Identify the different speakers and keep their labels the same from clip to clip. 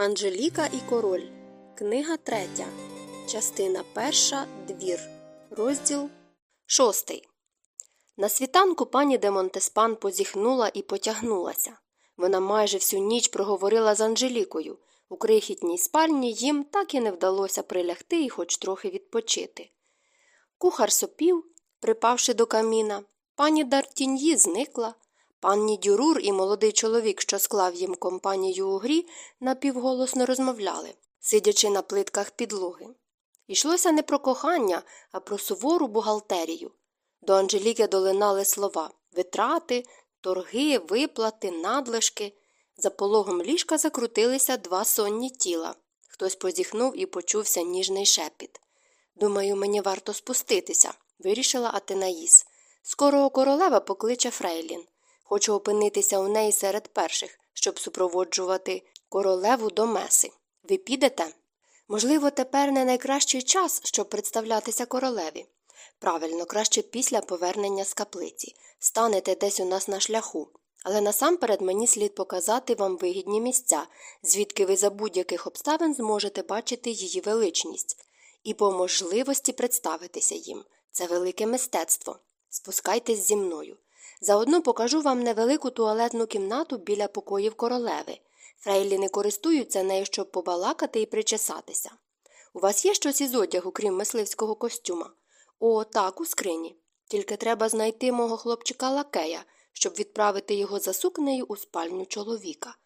Speaker 1: Анжеліка і король. Книга третя. Частина перша. Двір. Розділ шостий. На світанку пані де Монтеспан позіхнула і потягнулася. Вона майже всю ніч проговорила з Анжелікою. У крихітній спальні їм так і не вдалося прилягти і хоч трохи відпочити. Кухар сопів, припавши до каміна, пані Дартіньї зникла. Панні Дюрур і молодий чоловік, що склав їм компанію у грі, напівголосно розмовляли, сидячи на плитках підлоги. Йшлося не про кохання, а про сувору бухгалтерію. До Анжеліки долинали слова витрати, торги, виплати, надлишки. За пологом ліжка закрутилися два сонні тіла. Хтось позіхнув і почувся ніжний шепіт. Думаю, мені варто спуститися, вирішила Атенаїс. Скоро королева покличе Фрейлін. Хочу опинитися у неї серед перших, щоб супроводжувати королеву до меси. Ви підете? Можливо, тепер не найкращий час, щоб представлятися королеві. Правильно, краще після повернення з каплиці. Станете десь у нас на шляху. Але насамперед мені слід показати вам вигідні місця, звідки ви за будь-яких обставин зможете бачити її величність, і по можливості представитися їм. Це велике мистецтво. Спускайтесь зі мною. Заодно покажу вам невелику туалетну кімнату біля покоїв королеви. Фрейлі не користуються нею, щоб побалакати і причесатися. У вас є щось із одягу, крім мисливського костюма? О, так, у скрині. Тільки треба знайти мого хлопчика лакея, щоб відправити його за сукнею у спальню чоловіка.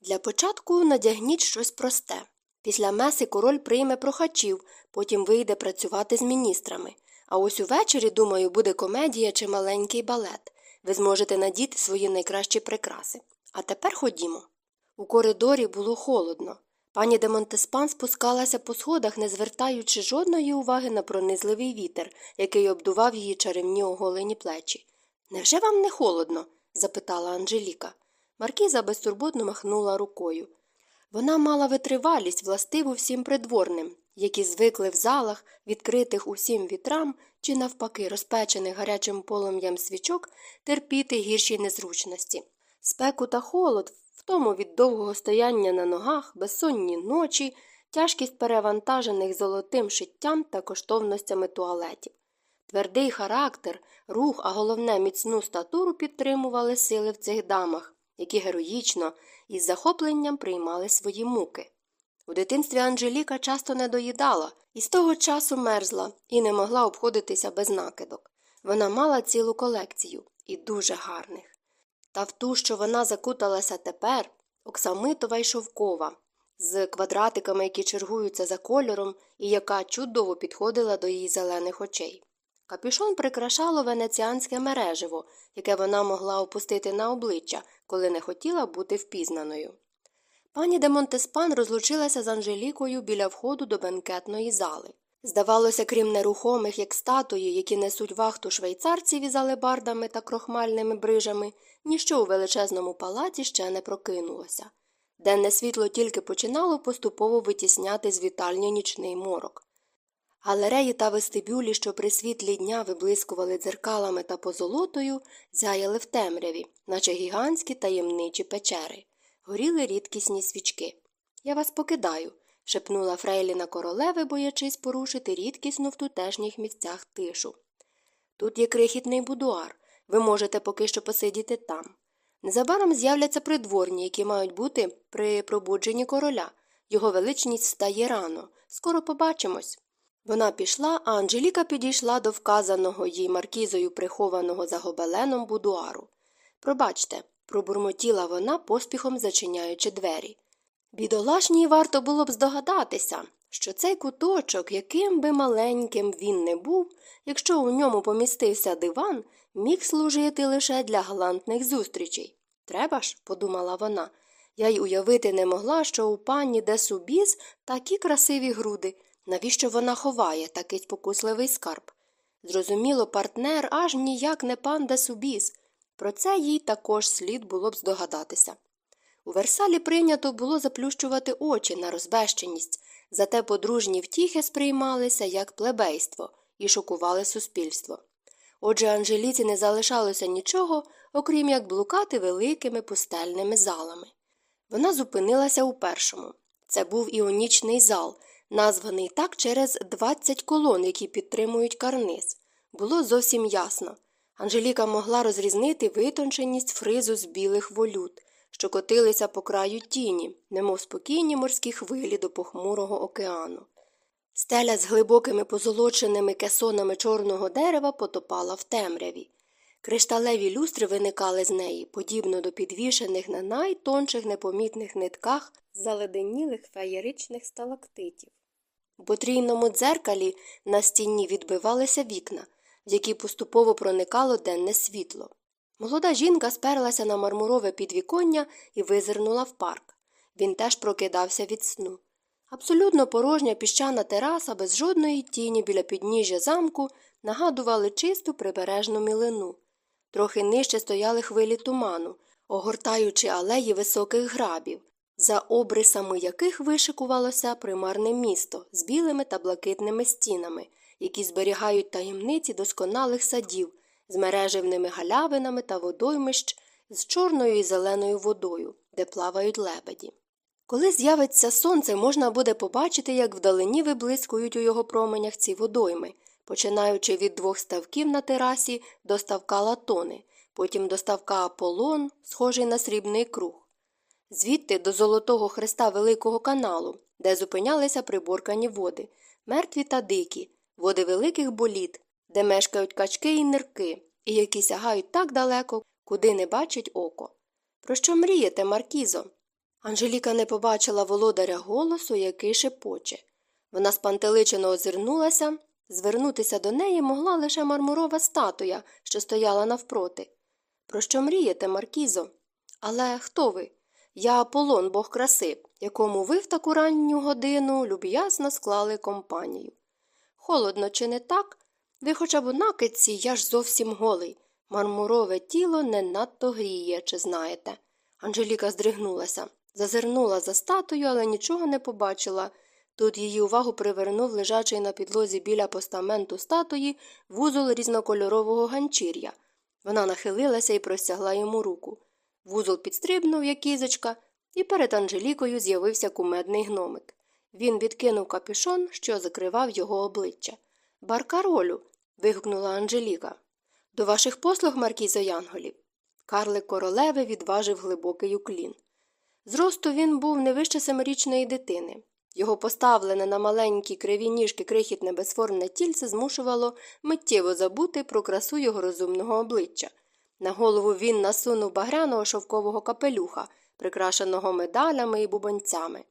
Speaker 1: Для початку надягніть щось просте. Після меси король прийме прохачів, потім вийде працювати з міністрами. А ось увечері, думаю, буде комедія чи маленький балет. Ви зможете надіти свої найкращі прикраси. А тепер ходімо. У коридорі було холодно. Пані де Монтеспан спускалася по сходах, не звертаючи жодної уваги на пронизливий вітер, який обдував її чарівні оголені плечі. Невже вам не холодно? запитала Анжеліка. Маркіза безтурботно махнула рукою. Вона мала витривалість, властиву всім придворним, які звикли в залах, відкритих усім вітрам чи, навпаки, розпечених гарячим полум'ям свічок, терпіти гірші незручності. Спеку та холод, втому від довгого стояння на ногах, безсонні ночі, тяжкість перевантажених золотим шиттям та коштовностями туалетів. Твердий характер, рух, а головне міцну статуру підтримували сили в цих дамах, які героїчно із захопленням приймали свої муки. У дитинстві Анжеліка часто не доїдала і з того часу мерзла і не могла обходитися без накидок. Вона мала цілу колекцію і дуже гарних. Та в ту, що вона закуталася тепер, оксамитова й шовкова, з квадратиками, які чергуються за кольором, і яка чудово підходила до її зелених очей. Капюшон прикрашало венеціанське мереживо, яке вона могла опустити на обличчя, коли не хотіла бути впізнаною. Пані де Монтеспан розлучилася з Анжелікою біля входу до бенкетної зали. Здавалося, крім нерухомих, як статуї, які несуть вахту швейцарців із алебардами та крохмальними брижами, ніщо у величезному палаці ще не прокинулося. Денне світло тільки починало поступово витісняти з вітальні нічний морок. Галереї та вестибюлі, що при світлі дня виблискували дзеркалами та позолотою, зяяли в темряві, наче гігантські таємничі печери. Горіли рідкісні свічки. Я вас покидаю, шепнула Фрейліна королеви, боячись порушити рідкісну в тутешніх місцях тишу. Тут є крихітний будуар. Ви можете поки що посидіти там. Незабаром з'являться придворні, які мають бути при пробудженні короля. Його величність стає рано. Скоро побачимось. Вона пішла, а Анжеліка підійшла до вказаного їй маркізою прихованого за гобеленом будуару. Пробачте, пробурмотіла вона, поспіхом зачиняючи двері. Бідолашній варто було б здогадатися, що цей куточок, яким би маленьким він не був, якщо у ньому помістився диван, міг служити лише для галантних зустрічей. Треба ж, подумала вона, я й уявити не могла, що у пані де Субіз такі красиві груди, навіщо вона ховає такий спокусливий скарб. Зрозуміло, партнер аж ніяк не пан де Субіз. Про це їй також слід було б здогадатися. У Версалі прийнято було заплющувати очі на розбещеність, зате подружні втіхи сприймалися як плебейство і шокували суспільство. Отже, Анжеліці не залишалося нічого, окрім як блукати великими пустельними залами. Вона зупинилася у першому. Це був іонічний зал, названий так через 20 колон, які підтримують карниз. Було зовсім ясно. Анжеліка могла розрізнити витонченість фризу з білих волют, що котилися по краю тіні, немов спокійні морські хвилі до похмурого океану. Стеля з глибокими позолоченими кесонами чорного дерева потопала в темряві. Кришталеві люстри виникали з неї, подібно до підвішених на найтонших непомітних нитках заледенілих феєричних сталактитів. У потрійному дзеркалі на стіні відбивалися вікна, в які поступово проникало денне світло. Молода жінка сперлася на мармурове підвіконня і визирнула в парк. Він теж прокидався від сну. Абсолютно порожня піщана тераса без жодної тіні біля підніжжя замку нагадували чисту прибережну мілину. Трохи нижче стояли хвилі туману, огортаючи алеї високих грабів, за обрисами яких вишикувалося примарне місто з білими та блакитними стінами, які зберігають таємниці досконалих садів з мережевними галявинами та водоймищ з чорною і зеленою водою, де плавають лебеді. Коли з'явиться сонце, можна буде побачити, як вдалині виблискують у його променях ці водойми, починаючи від двох ставків на терасі до ставка латони, потім до ставка Аполлон, схожий на срібний круг, звідти до золотого хреста Великого каналу, де зупинялися приборкані води, мертві та дикі, води великих боліт, де мешкають качки і нирки, і які сягають так далеко, куди не бачить око. Про що мрієте, Маркізо? Анжеліка не побачила володаря голосу, який шепоче. Вона спантеличено озирнулася, звернутися до неї могла лише мармурова статуя, що стояла навпроти. Про що мрієте, Маркізо? Але хто ви? Я Аполлон, бог краси, якому ви в таку ранню годину люб'язно склали компанію. Холодно, чи не так? Ви хоча б у накидці, я ж зовсім голий. Мармурове тіло не надто гріє, чи знаєте. Анжеліка здригнулася. Зазирнула за статую, але нічого не побачила. Тут її увагу привернув лежачий на підлозі біля постаменту статуї вузол різнокольорового ганчір'я. Вона нахилилася і простягла йому руку. Вузол підстрибнув, як кізочка, і перед Анжелікою з'явився кумедний гномик. Він відкинув капюшон, що закривав його обличчя. Баркаролю. вигукнула Анжеліка. До ваших послуг, Маркізо Янголів. Карлик королеви відважив глибокий уклін. Зросту він був не вище семирічної дитини. Його поставлене на маленькі криві ніжки крихітне безформне тільце змушувало миттєво забути про красу його розумного обличчя. На голову він насунув багряного шовкового капелюха, прикрашеного медалями і бубонцями.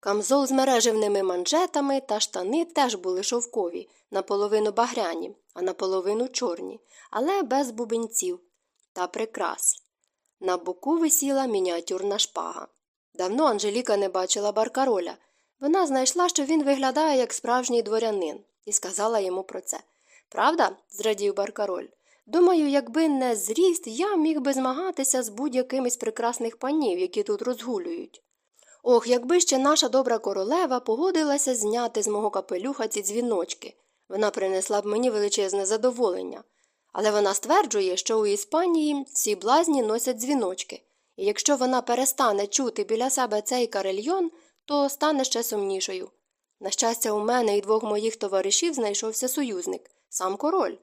Speaker 1: Камзол з мережевними манжетами та штани теж були шовкові, наполовину багряні, а наполовину чорні, але без бубенців та прикрас. На боку висіла мініатюрна шпага. Давно Анжеліка не бачила баркароля. Вона знайшла, що він виглядає як справжній дворянин, і сказала йому про це. Правда? зрадів баркароль. Думаю, якби не зріст, я міг би змагатися з будь-яким із прекрасних панів, які тут розгулюють. Ох, якби ще наша добра королева погодилася зняти з мого капелюха ці дзвіночки. Вона принесла б мені величезне задоволення. Але вона стверджує, що у Іспанії всі блазні носять дзвіночки, і якщо вона перестане чути біля себе цей карельйон, то стане ще сумнішою. На щастя, у мене і двох моїх товаришів знайшовся союзник, сам король.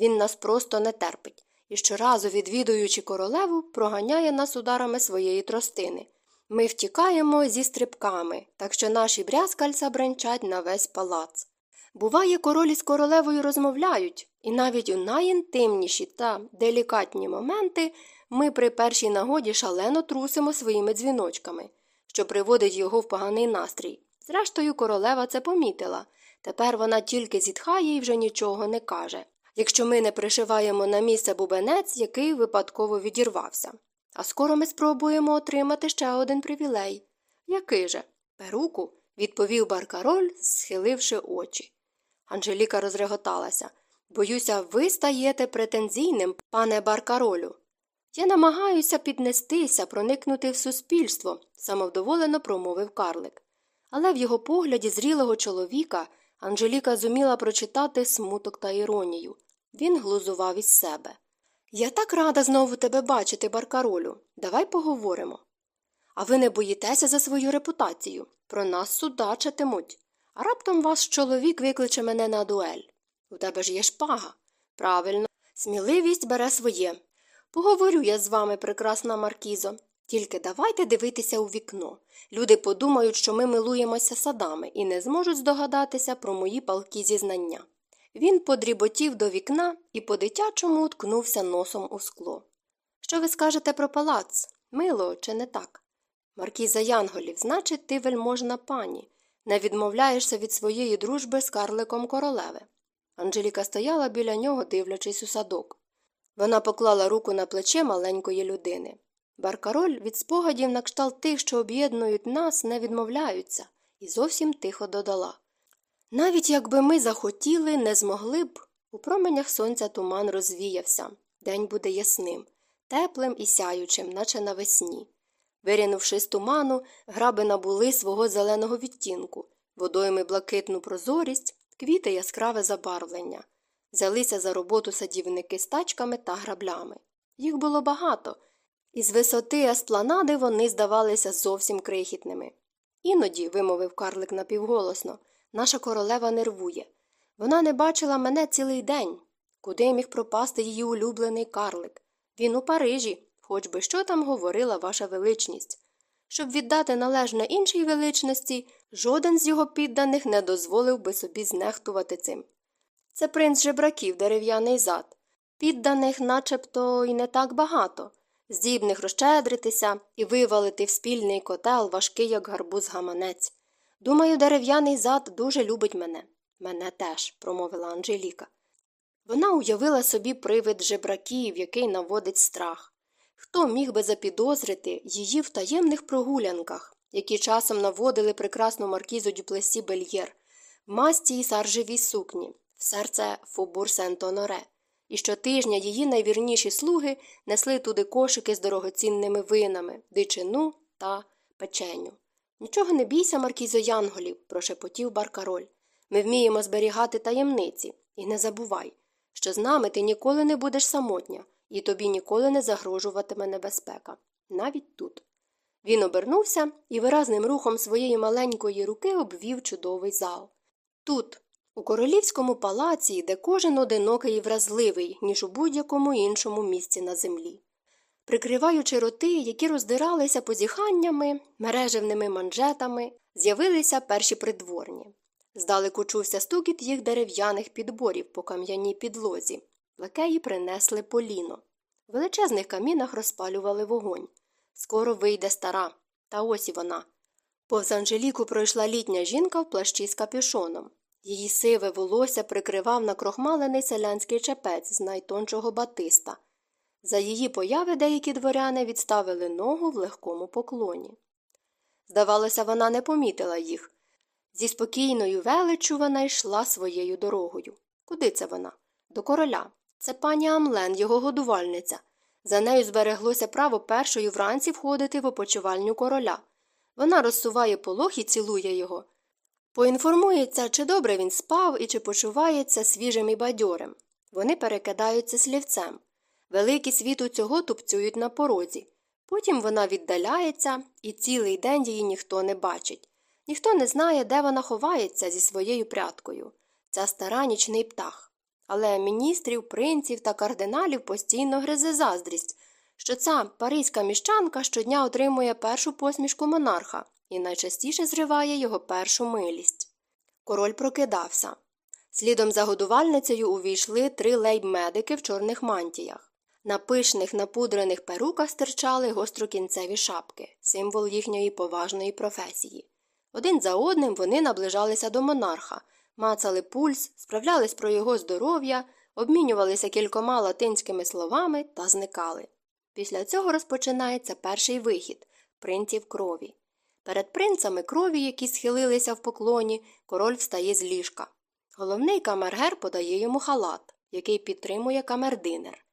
Speaker 1: Він нас просто не терпить і щоразу, відвідуючи королеву, проганяє нас ударами своєї тростини. Ми втікаємо зі стрибками, так що наші брязкальця бренчать на весь палац. Буває, королі з королевою розмовляють, і навіть у найінтимніші та делікатні моменти ми при першій нагоді шалено трусимо своїми дзвіночками, що приводить його в поганий настрій. Зрештою, королева це помітила. Тепер вона тільки зітхає і вже нічого не каже. Якщо ми не пришиваємо на місце бубенець, який випадково відірвався. А скоро ми спробуємо отримати ще один привілей. Який же? Перуку, відповів баркароль, схиливши очі. Анжеліка розреготалася. Боюся, ви стаєте претензійним, пане баркаролю. Я намагаюся піднестися, проникнути в суспільство, самовдоволено промовив карлик. Але в його погляді зрілого чоловіка Анжеліка зуміла прочитати смуток та іронію. Він глузував із себе. Я так рада знову тебе бачити, баркаролю. Давай поговоримо. А ви не боїтеся за свою репутацію. Про нас судачитимуть. А раптом ваш чоловік викличе мене на дуель. У тебе ж є шпага. Правильно, сміливість бере своє. Поговорю я з вами, прекрасна Маркізо. Тільки давайте дивитися у вікно. Люди подумають, що ми милуємося садами і не зможуть здогадатися про мої палкі зізнання. Він подріботів до вікна і по дитячому уткнувся носом у скло. Що ви скажете про палац? Мило, чи не так? Маркіза Янголів, значить, ти вельможна пані. Не відмовляєшся від своєї дружби з карликом королеви. Анжеліка стояла біля нього, дивлячись у садок. Вона поклала руку на плече маленької людини. Баркароль від спогадів на кшталт тих, що об'єднують нас, не відмовляються, і зовсім тихо додала. Навіть якби ми захотіли, не змогли б. У променях сонця туман розвіявся. День буде ясним, теплим і сяючим, наче навесні. Вирінувши з туману, граби набули свого зеленого відтінку, водойми блакитну прозорість, квіти яскраве забарвлення. Взялися за роботу садівники з тачками та граблями. Їх було багато, і з висоти еспланади вони здавалися зовсім крихітними. Іноді, вимовив карлик напівголосно, наша королева нервує. Вона не бачила мене цілий день. Куди міг пропасти її улюблений карлик? Він у Парижі, хоч би що там говорила ваша величність. Щоб віддати належне іншій величності, жоден з його підданих не дозволив би собі знехтувати цим. Це принц жебраків, дерев'яний зад. Підданих начебто і не так багато, здібних розщедритися і вивалити в спільний котел важкий, як гарбуз гаманець. Думаю, дерев'яний зад дуже любить мене. Мене теж, промовила Анжеліка. Вона уявила собі привид жебраків, який наводить страх. Хто міг би запідозрити її в таємних прогулянках, які часом наводили прекрасну маркізу Дюплесі Бельєр, в масті й саржевій сукні, в серце Фобур Сент-Оноре, і щотижня її найвірніші слуги несли туди кошики з дорогоцінними винами, дичину та печеню. Нічого не бійся, Маркізо Янголів, прошепотів баркароль. Ми вміємо зберігати таємниці, і не забувай, що з нами ти ніколи не будеш самотня, і тобі ніколи не загрожуватиме небезпека. Навіть тут. Він обернувся і виразним рухом своєї маленької руки обвів чудовий зал. Тут, у королівському палаці, де кожен одинокий і вразливий, ніж у будь-якому іншому місці на землі. Прикриваючи роти, які роздиралися позіханнями, мережевними манжетами, з'явилися перші придворні. Здалеку чувся стукіт їх дерев'яних підборів по кам'яній підлозі. Лакеї принесли поліно. В величезних камінах розпалювали вогонь. Скоро вийде стара, та ось і вона. Повз Анжеліку пройшла літня жінка в плащі з капюшоном. Її сиве волосся прикривав накрохмалений селянський чепець з найтончого батиста. За її появи деякі дворяни відставили ногу в легкому поклоні. Здавалося, вона не помітила їх. Зі спокійною величчю вона йшла своєю дорогою. Куди це вона? До короля. Це пані Амлен, його годувальниця. За нею збереглося право першою вранці входити в опочивальню короля. Вона розсуває полох і цілує його. Поінформується, чи добре він спав і чи почувається свіжим і бадьорим. Вони перекидаються слівцем. Великі світу цього тупцюють на порозі. Потім вона віддаляється, і цілий день її ніхто не бачить. Ніхто не знає, де вона ховається зі своєю пряткою. Ця стара нічний птах. Але міністрів, принців та кардиналів постійно гризе заздрість, що ця паризька міщанка щодня отримує першу посмішку монарха і найчастіше зриває його першу милість. Король прокидався. Слідом за годувальницею увійшли три лейб-медики в чорних мантіях. На пишних напудрених перуках стирчали гострокінцеві шапки, символ їхньої поважної професії. Один за одним вони наближалися до монарха, мацали пульс, справлялись про його здоров'я, обмінювалися кількома латинськими словами та зникали. Після цього розпочинається перший вихід принців крові. Перед принцами крові, які схилилися в поклоні, король встає з ліжка. Головний камергер подає йому халат, який підтримує камердинер.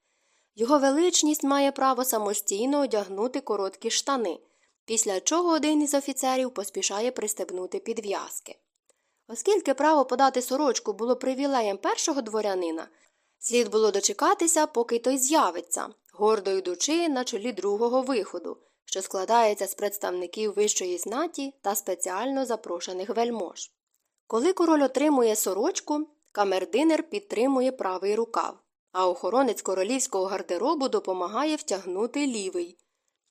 Speaker 1: Його величність має право самостійно одягнути короткі штани, після чого один із офіцерів поспішає пристебнути підв'язки. Оскільки право подати сорочку було привілеєм першого дворянина, слід було дочекатися, поки той з'явиться, гордо йдучи на чолі другого виходу, що складається з представників вищої знаті та спеціально запрошених вельмож. Коли король отримує сорочку, камердинер підтримує правий рукав, а охоронець королівського гардеробу допомагає втягнути лівий.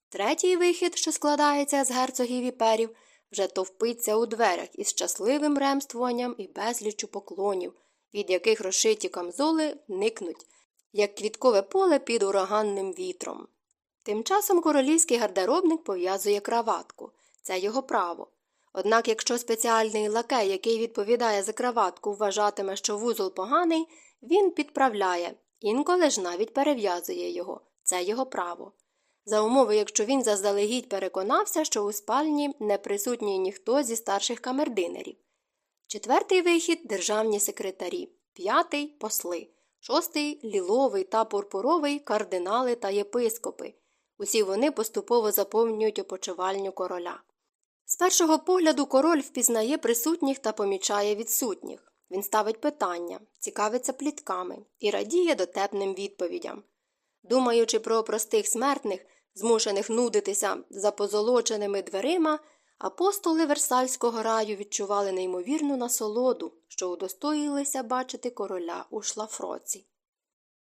Speaker 1: Третій вихід, що складається з герцогів і перів, вже товпиться у дверях із щасливим ремствуванням і безліччю поклонів, від яких розшиті камзоли никнуть, як квіткове поле під ураганним вітром. Тим часом королівський гардеробник пов'язує краватку це його право. Однак, якщо спеціальний лакей, який відповідає за краватку, вважатиме, що вузол поганий, він підправляє, інколи ж навіть перев'язує його це його право. За умови, якщо він заздалегідь переконався, що у спальні не присутній ніхто зі старших камердинерів. Четвертий вихід державні секретарі, п'ятий посли, шостий ліловий та пурпуровий кардинали та єпископи. Усі вони поступово заповнюють опочивальню короля. З першого погляду король впізнає присутніх та помічає відсутніх. Він ставить питання, цікавиться плітками і радіє дотепним відповідям. Думаючи про простих смертних, змушених нудитися за позолоченими дверима, апостоли Версальського раю відчували неймовірну насолоду, що удостоїлися бачити короля у шлафроці.